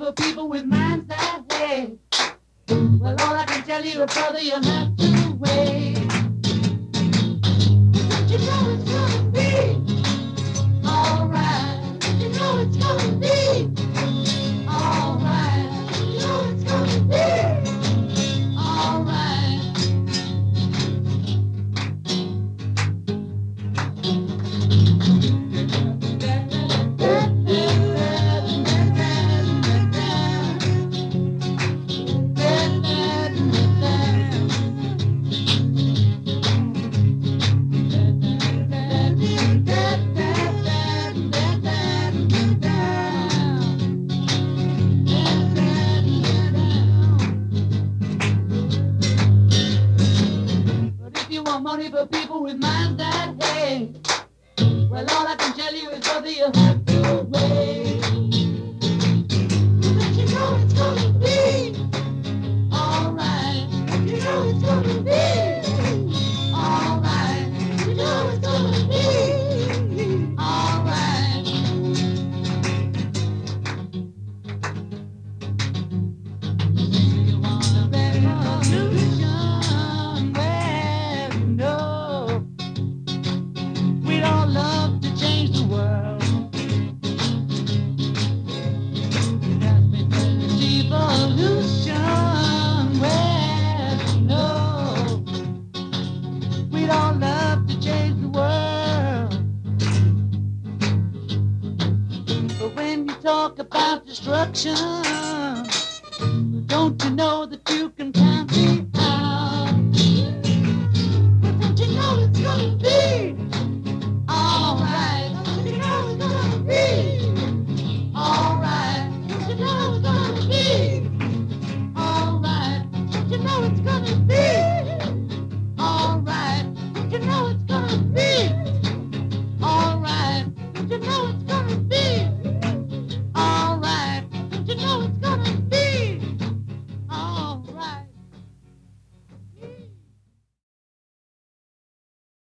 for people with minds that way. Well, all I can tell you, brother, you'll have to wait. for people with minds that way. Well, all I can talk about destruction.